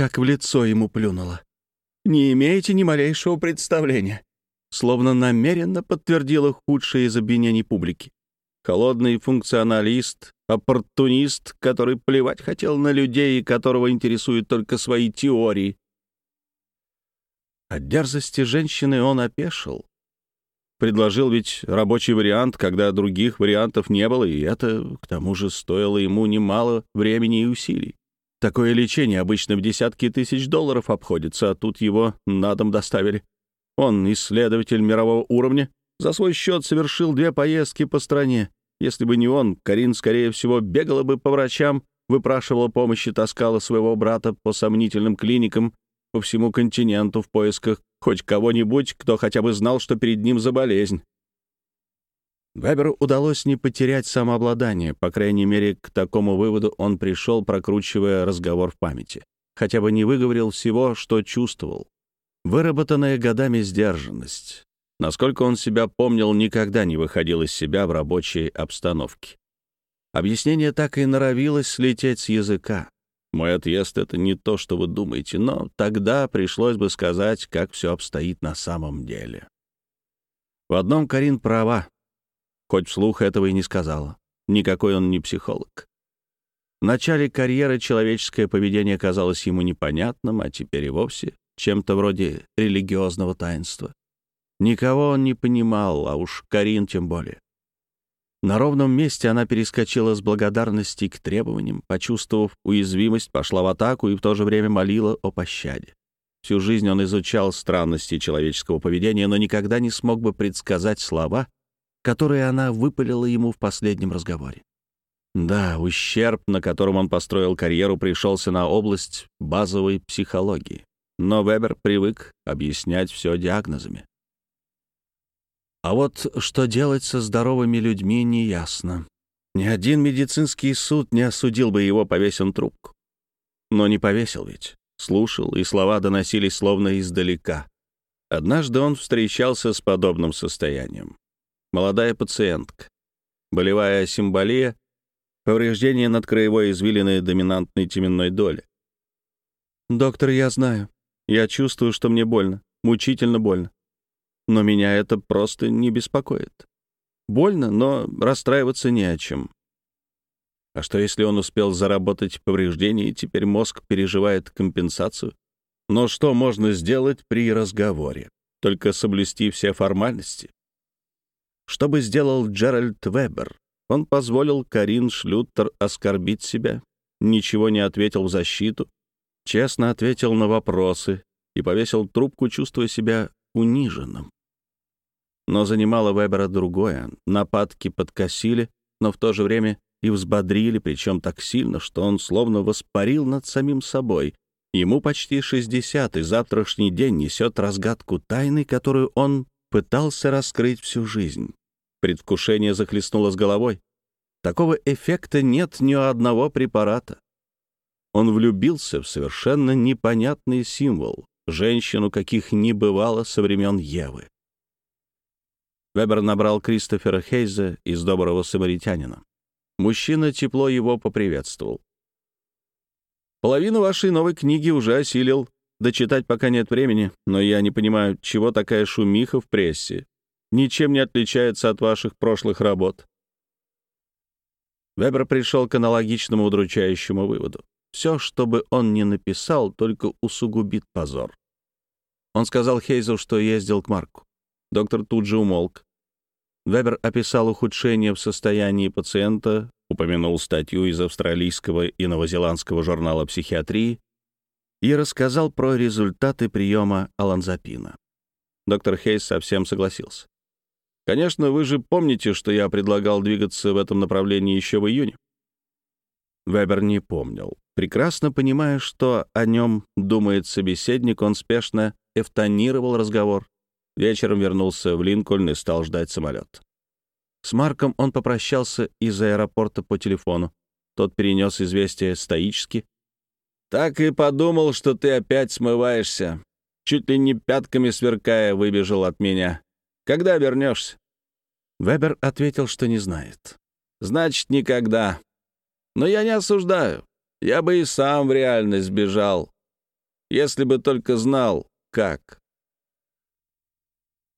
как в лицо ему плюнула. Не имеете ни малейшего представления. Словно намеренно подтвердила худшее из обвинений публики. Холодный функционалист, оппортунист, который плевать хотел на людей и которого интересуют только свои теории. От дерзости женщины он опешил. Предложил ведь рабочий вариант, когда других вариантов не было, и это, к тому же, стоило ему немало времени и усилий. Такое лечение обычно в десятки тысяч долларов обходится, а тут его на дом доставили. Он, исследователь мирового уровня, за свой счет совершил две поездки по стране. Если бы не он, Карин, скорее всего, бегала бы по врачам, выпрашивала помощи, таскала своего брата по сомнительным клиникам по всему континенту в поисках хоть кого-нибудь, кто хотя бы знал, что перед ним за болезнь. Веберу удалось не потерять самообладание, по крайней мере, к такому выводу он пришел, прокручивая разговор в памяти. Хотя бы не выговорил всего, что чувствовал. Выработанная годами сдержанность. Насколько он себя помнил, никогда не выходил из себя в рабочей обстановке. Объяснение так и норовилось слететь с языка. Мой отъезд — это не то, что вы думаете, но тогда пришлось бы сказать, как все обстоит на самом деле. В одном Карин права, хоть вслух этого и не сказала. Никакой он не психолог. В начале карьеры человеческое поведение казалось ему непонятным, а теперь и вовсе чем-то вроде религиозного таинства. Никого он не понимал, а уж Карин тем более. На ровном месте она перескочила с благодарности к требованиям, почувствовав уязвимость, пошла в атаку и в то же время молила о пощаде. Всю жизнь он изучал странности человеческого поведения, но никогда не смог бы предсказать слова, которые она выпалила ему в последнем разговоре. Да, ущерб, на котором он построил карьеру, пришелся на область базовой психологии. Но Вебер привык объяснять все диагнозами. А вот что делать со здоровыми людьми, неясно. Ни один медицинский суд не осудил бы его, повесен трубку. Но не повесил ведь. Слушал, и слова доносились словно издалека. Однажды он встречался с подобным состоянием. Молодая пациентка. Болевая симболия, повреждение над краевой извилиной доминантной теменной доли. «Доктор, я знаю. Я чувствую, что мне больно, мучительно больно но меня это просто не беспокоит. Больно, но расстраиваться не о чем. А что, если он успел заработать повреждение, и теперь мозг переживает компенсацию? Но что можно сделать при разговоре? Только соблюсти все формальности. Что бы сделал Джеральд Вебер? Он позволил Карин Шлютер оскорбить себя, ничего не ответил в защиту, честно ответил на вопросы и повесил трубку, чувствуя себя униженным. Но занимало Вебера другое. Нападки подкосили, но в то же время и взбодрили, причем так сильно, что он словно воспарил над самим собой. Ему почти 60, и завтрашний день несет разгадку тайны, которую он пытался раскрыть всю жизнь. Предвкушение захлестнуло с головой. Такого эффекта нет ни у одного препарата. Он влюбился в совершенно непонятный символ, женщину, каких не бывало со времен Евы. Вебер набрал Кристофера Хейза из «Доброго самаритянина». Мужчина тепло его поприветствовал. «Половину вашей новой книги уже осилил. Дочитать пока нет времени, но я не понимаю, чего такая шумиха в прессе. Ничем не отличается от ваших прошлых работ». Вебер пришел к аналогичному удручающему выводу. Все, что бы он ни написал, только усугубит позор. Он сказал Хейзу, что ездил к Марку. Доктор тут же умолк. Вебер описал ухудшение в состоянии пациента, упомянул статью из австралийского и новозеландского журнала психиатрии и рассказал про результаты приема аланзапина. Доктор Хейс совсем согласился. «Конечно, вы же помните, что я предлагал двигаться в этом направлении еще в июне?» Вебер не помнил. Прекрасно понимая, что о нем думает собеседник, он спешно эвтонировал разговор, Вечером вернулся в Линкольн и стал ждать самолет. С Марком он попрощался из аэропорта по телефону. Тот перенес известие стоически. «Так и подумал, что ты опять смываешься. Чуть ли не пятками сверкая выбежал от меня. Когда вернешься?» Вебер ответил, что не знает. «Значит, никогда. Но я не осуждаю. Я бы и сам в реальность сбежал. Если бы только знал, как.